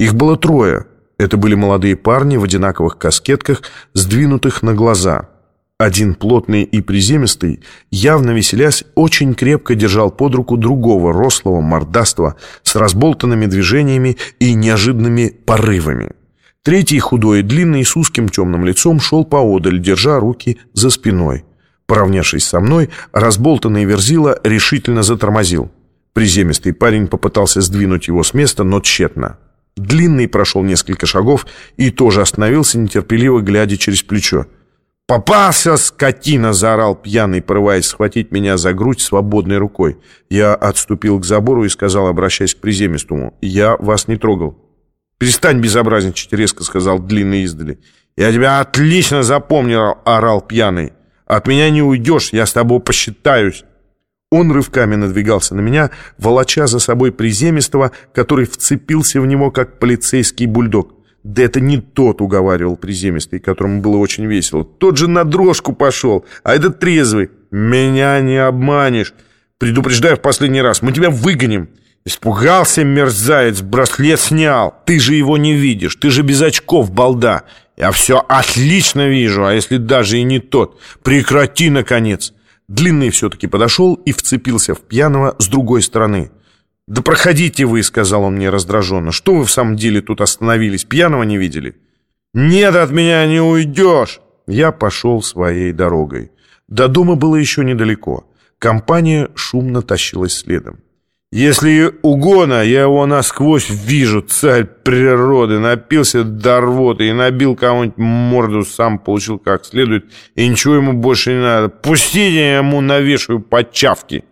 Их было трое. Это были молодые парни в одинаковых каскетках, сдвинутых на глаза. Один плотный и приземистый, явно веселясь, очень крепко держал под руку другого рослого, мордастого, с разболтанными движениями и неожиданными порывами. Третий, худой и длинный, с узким темным лицом, шел поодаль, держа руки за спиной. Поравнявшись со мной, разболтанный верзила решительно затормозил. Приземистый парень попытался сдвинуть его с места, но тщетно. Длинный прошел несколько шагов и тоже остановился, нетерпеливо глядя через плечо. «Попался, скотина!» — заорал пьяный, порываясь схватить меня за грудь свободной рукой. Я отступил к забору и сказал, обращаясь к приземистому, «Я вас не трогал». «Перестань безобразничать», — резко сказал длинный издали. «Я тебя отлично запомнил», — орал пьяный. «От меня не уйдешь, я с тобой посчитаюсь». Он рывками надвигался на меня, волоча за собой приземистого, который вцепился в него, как полицейский бульдог. «Да это не тот», — уговаривал приземистый, которому было очень весело. «Тот же на дрожку пошел, а этот трезвый. Меня не обманешь. Предупреждаю в последний раз, мы тебя выгоним». «Испугался, мерзавец, браслет снял. Ты же его не видишь, ты же без очков, балда. Я все отлично вижу, а если даже и не тот, прекрати, наконец». Длинный все-таки подошел и вцепился в пьяного с другой стороны. «Да проходите вы», — сказал он мне раздраженно. «Что вы в самом деле тут остановились? Пьяного не видели?» «Нет, от меня не уйдешь!» Я пошел своей дорогой. До дома было еще недалеко. Компания шумно тащилась следом. «Если угона, я его насквозь вижу, царь природы, напился до рвоты и набил кому-нибудь морду, сам получил как следует, и ничего ему больше не надо. Пустите, я ему навешаю подчавки!»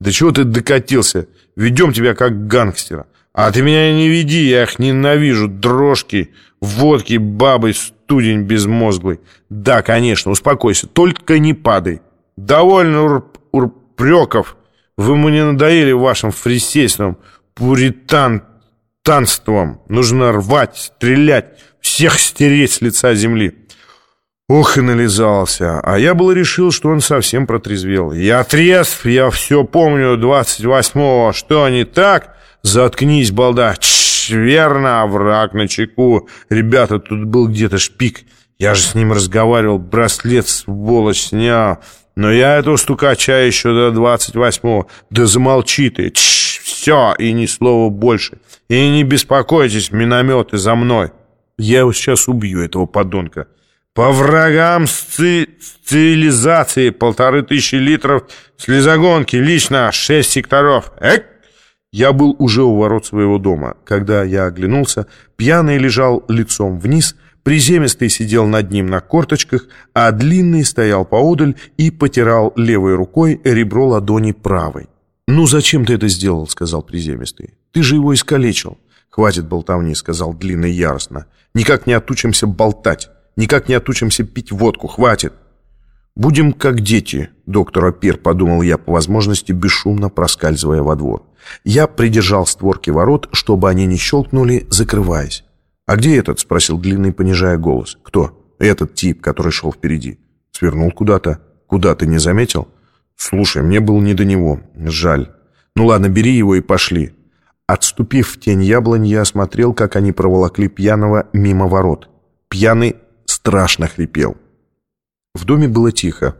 «Да чего ты докатился? Ведем тебя как гангстера. А ты меня не веди, я их ненавижу. Дрожки, водки, бабы, студень безмозглый. Да, конечно, успокойся, только не падай. Довольно урп урпреков. Вы мне надоели вашим фрисейством, пуритан-танством. Нужно рвать, стрелять, всех стереть с лица земли. Ох и нализался. А я было решил, что он совсем протрезвел. Я трезв, я все помню 28-го. Что, не так? Заткнись, балда. Чш, верно, враг на чеку. Ребята, тут был где-то шпик. Я же с ним разговаривал, браслет, сволочь, снял. Но я этого стукача еще до 28-го. Да замолчи ты. Чш, все, и ни слова больше. И не беспокойтесь, минометы за мной. Я его сейчас убью, этого подонка. По врагам сци... цивилизации полторы тысячи литров слезогонки, лично шесть секторов. Эк! Я был уже у ворот своего дома. Когда я оглянулся, пьяный лежал лицом вниз, приземистый сидел над ним на корточках, а длинный стоял поодаль и потирал левой рукой ребро ладони правой. «Ну зачем ты это сделал?» — сказал приземистый. «Ты же его искалечил». «Хватит болтовни», — сказал длинный яростно. «Никак не отучимся болтать». Никак не отучимся пить водку, хватит. Будем как дети, доктор Апир, подумал я по возможности, бесшумно проскальзывая во двор. Я придержал створки ворот, чтобы они не щелкнули, закрываясь. «А где этот?» — спросил Длинный, понижая голос. «Кто?» «Этот тип, который шел впереди». «Свернул куда-то». «Куда, ты не заметил?» «Слушай, мне было не до него. Жаль. Ну ладно, бери его и пошли». Отступив в тень яблонь, я осмотрел, как они проволокли пьяного мимо ворот. Пьяный страшно хрипел. В доме было тихо.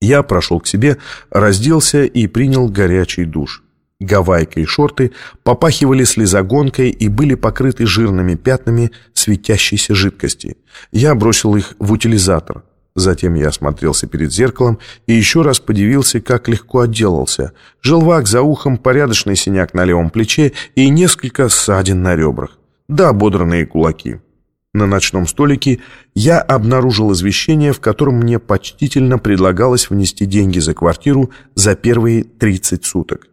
Я прошел к себе, разделся и принял горячий душ. Гавайка и шорты попахивали слезогонкой и были покрыты жирными пятнами светящейся жидкости. Я бросил их в утилизатор. Затем я осмотрелся перед зеркалом и еще раз подивился, как легко отделался. Желвак за ухом, порядочный синяк на левом плече и несколько ссадин на ребрах. Да, ободранные кулаки. На ночном столике я обнаружил извещение, в котором мне почтительно предлагалось внести деньги за квартиру за первые 30 суток.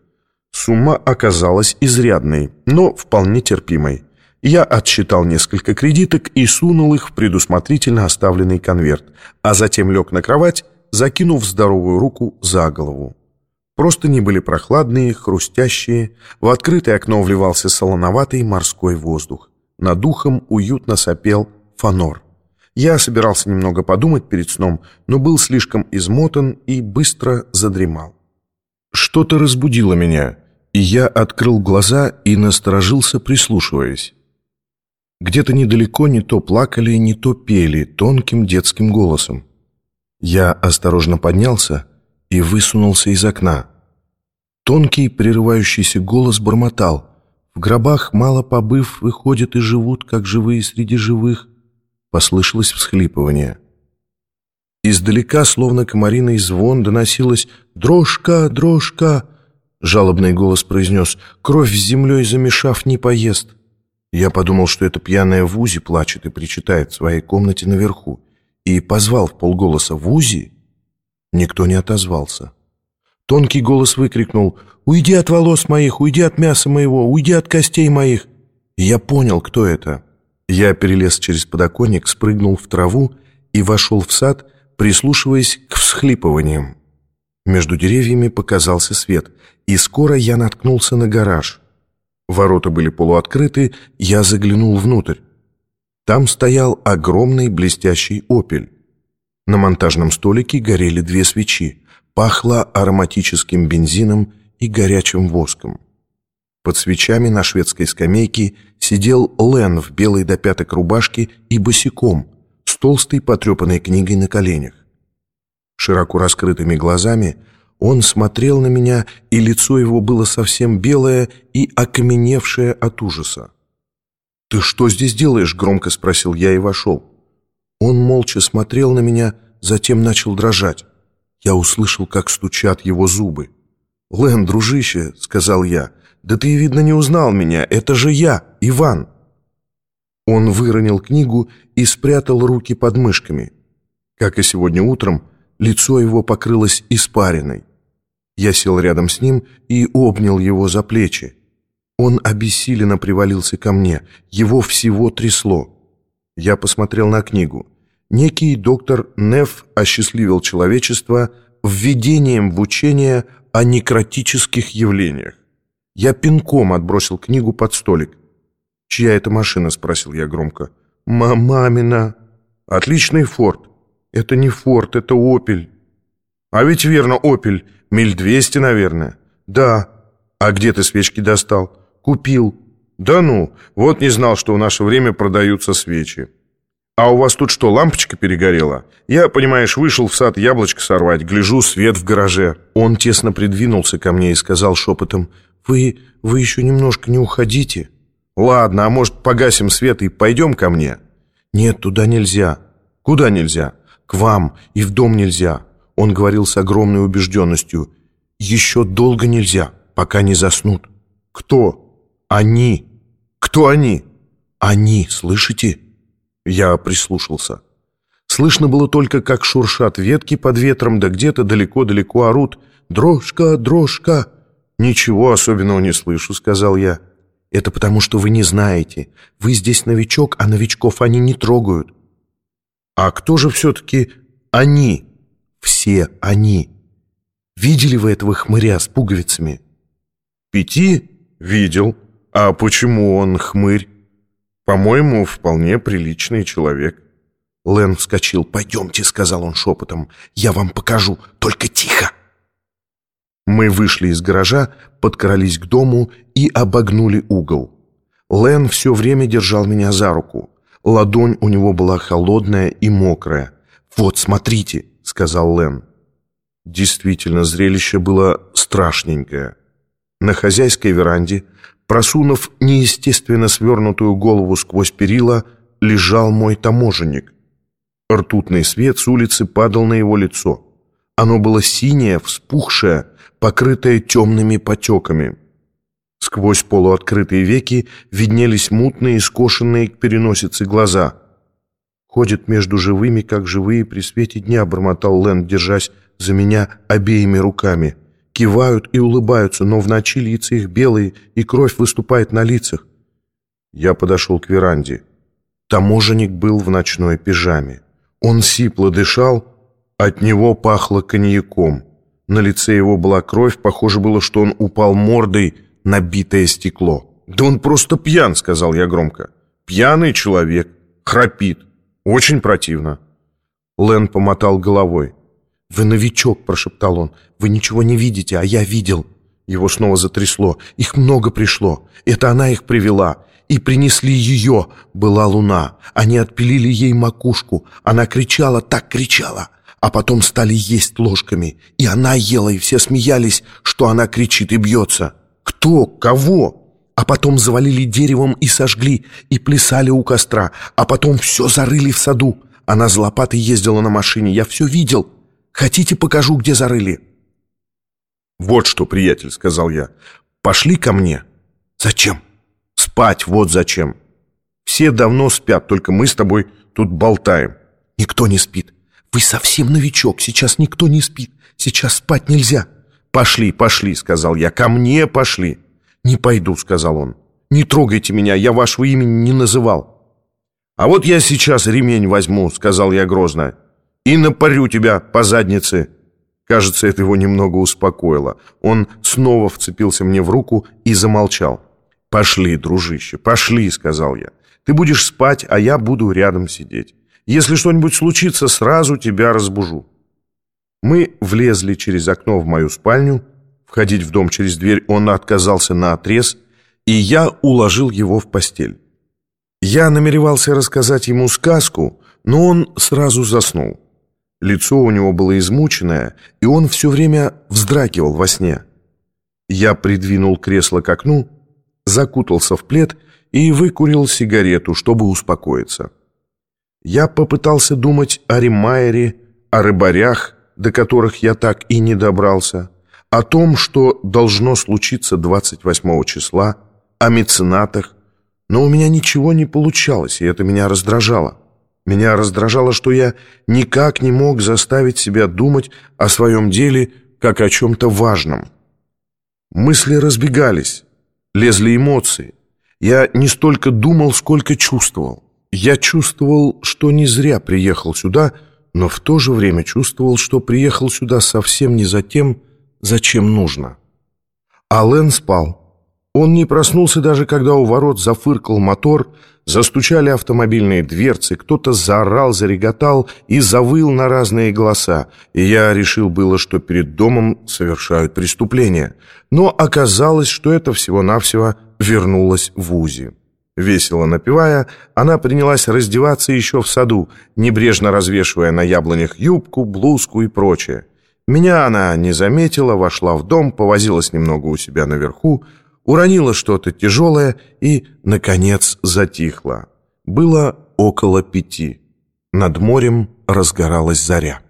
Сумма оказалась изрядной, но вполне терпимой. Я отсчитал несколько кредиток и сунул их в предусмотрительно оставленный конверт, а затем лег на кровать, закинув здоровую руку за голову. Просто не были прохладные, хрустящие, в открытое окно вливался солоноватый морской воздух. Над ухом уютно сопел фанор. Я собирался немного подумать перед сном, но был слишком измотан и быстро задремал. Что-то разбудило меня, и я открыл глаза и насторожился, прислушиваясь. Где-то недалеко не то плакали, не то пели тонким детским голосом. Я осторожно поднялся и высунулся из окна. Тонкий, прерывающийся голос бормотал. «В гробах, мало побыв, выходят и живут, как живые среди живых». Послышалось всхлипывание. Издалека, словно комариный звон, доносилось «Дрожка, дрожка!» Жалобный голос произнес «Кровь с землей замешав не поест». Я подумал, что это пьяная Вузи плачет и причитает в своей комнате наверху, и позвал в полголоса «Вузи?» Никто не отозвался. Тонкий голос выкрикнул «Уйди от волос моих, уйди от мяса моего, уйди от костей моих!» Я понял, кто это. Я перелез через подоконник, спрыгнул в траву и вошел в сад, прислушиваясь к всхлипываниям. Между деревьями показался свет, и скоро я наткнулся на гараж. Ворота были полуоткрыты, я заглянул внутрь. Там стоял огромный блестящий «Опель». На монтажном столике горели две свечи. Пахло ароматическим бензином и горячим воском. Под свечами на шведской скамейке сидел Лен в белой до пяток рубашке и босиком, с толстой потрепанной книгой на коленях. Широко раскрытыми глазами он смотрел на меня, и лицо его было совсем белое и окаменевшее от ужаса. «Ты что здесь делаешь?» — громко спросил я и вошел. Он молча смотрел на меня, затем начал дрожать. Я услышал, как стучат его зубы. «Лэн, дружище», — сказал я, — «да ты, видно, не узнал меня. Это же я, Иван». Он выронил книгу и спрятал руки под мышками. Как и сегодня утром, лицо его покрылось испариной. Я сел рядом с ним и обнял его за плечи. Он обессиленно привалился ко мне, его всего трясло. Я посмотрел на книгу. Некий доктор Неф осчастливил человечество введением в учение о некротических явлениях. Я пинком отбросил книгу под столик. «Чья это машина?» — спросил я громко. «Мамина». «Отличный форт». «Это не форт, это опель». «А ведь верно, опель. Миль двести, наверное». «Да». «А где ты свечки достал?» «Купил». «Да ну, вот не знал, что в наше время продаются свечи». «А у вас тут что, лампочка перегорела? Я, понимаешь, вышел в сад яблочко сорвать, гляжу, свет в гараже». Он тесно придвинулся ко мне и сказал шепотом, «Вы, вы еще немножко не уходите?» «Ладно, а может, погасим свет и пойдем ко мне?» «Нет, туда нельзя». «Куда нельзя?» «К вам, и в дом нельзя». Он говорил с огромной убежденностью. «Еще долго нельзя, пока не заснут». «Кто?» «Они». «Кто они?» «Они, слышите?» Я прислушался. Слышно было только, как шуршат ветки под ветром, да где-то далеко-далеко орут «Дрожка, дрожка!» «Ничего особенного не слышу», — сказал я. «Это потому, что вы не знаете. Вы здесь новичок, а новичков они не трогают». «А кто же все-таки они?» «Все они». «Видели вы этого хмыря с пуговицами?» «Пяти?» «Видел. А почему он хмырь?» По-моему, вполне приличный человек. Лэн вскочил. «Пойдемте», — сказал он шепотом. «Я вам покажу. Только тихо». Мы вышли из гаража, подкрались к дому и обогнули угол. Лэн все время держал меня за руку. Ладонь у него была холодная и мокрая. «Вот, смотрите», — сказал Лэн. Действительно, зрелище было страшненькое. На хозяйской веранде Просунув неестественно свернутую голову сквозь перила, лежал мой таможенник. Ртутный свет с улицы падал на его лицо. Оно было синее, вспухшее, покрытое темными потеками. Сквозь полуоткрытые веки виднелись мутные, скошенные к переносице глаза. «Ходит между живыми, как живые при свете дня», — бормотал Лэнд, держась за меня обеими руками кивают и улыбаются, но в ночи лица их белые, и кровь выступает на лицах. Я подошел к веранде. Таможенник был в ночной пижаме. Он сипло дышал, от него пахло коньяком. На лице его была кровь, похоже было, что он упал мордой на битое стекло. «Да он просто пьян», — сказал я громко. «Пьяный человек, храпит. Очень противно». Лэн помотал головой. «Вы новичок», — прошептал он. «Вы ничего не видите, а я видел». Его снова затрясло. «Их много пришло. Это она их привела. и принесли ее, была луна. Они отпилили ей макушку. Она кричала, так кричала. А потом стали есть ложками. И она ела, и все смеялись, что она кричит и бьется. Кто? Кого? А потом завалили деревом и сожгли, и плясали у костра. А потом все зарыли в саду. Она с лопатой ездила на машине, я все видел. Хотите, покажу, где зарыли?» «Вот что, приятель», — сказал я, — «пошли ко мне». «Зачем?» «Спать, вот зачем. Все давно спят, только мы с тобой тут болтаем». «Никто не спит. Вы совсем новичок, сейчас никто не спит. Сейчас спать нельзя». «Пошли, пошли», — сказал я, — «ко мне пошли». «Не пойду», — сказал он. «Не трогайте меня, я вашего имени не называл». «А вот я сейчас ремень возьму», — сказал я грозно, «и напарю тебя по заднице». Кажется, это его немного успокоило. Он снова вцепился мне в руку и замолчал. «Пошли, дружище, пошли», — сказал я. «Ты будешь спать, а я буду рядом сидеть. Если что-нибудь случится, сразу тебя разбужу». Мы влезли через окно в мою спальню. Входить в дом через дверь он отказался на отрез, и я уложил его в постель. Я намеревался рассказать ему сказку, но он сразу заснул. Лицо у него было измученное, и он все время вздрагивал во сне. Я придвинул кресло к окну, закутался в плед и выкурил сигарету, чтобы успокоиться. Я попытался думать о Римайере, о рыбарях, до которых я так и не добрался, о том, что должно случиться 28 числа, о меценатах, но у меня ничего не получалось, и это меня раздражало. Меня раздражало, что я никак не мог заставить себя думать о своем деле как о чем-то важном. Мысли разбегались, лезли эмоции. Я не столько думал, сколько чувствовал. Я чувствовал, что не зря приехал сюда, но в то же время чувствовал, что приехал сюда совсем не за тем, зачем нужно. Ален спал. Он не проснулся даже, когда у ворот зафыркал мотор, застучали автомобильные дверцы, кто-то заорал, зареготал и завыл на разные голоса, и я решил было, что перед домом совершают преступление. Но оказалось, что это всего-навсего вернулась в УЗИ. Весело напевая, она принялась раздеваться еще в саду, небрежно развешивая на яблонях юбку, блузку и прочее. Меня она не заметила, вошла в дом, повозилась немного у себя наверху, уронила что-то тяжелое и, наконец, затихла. Было около пяти. Над морем разгоралась заря.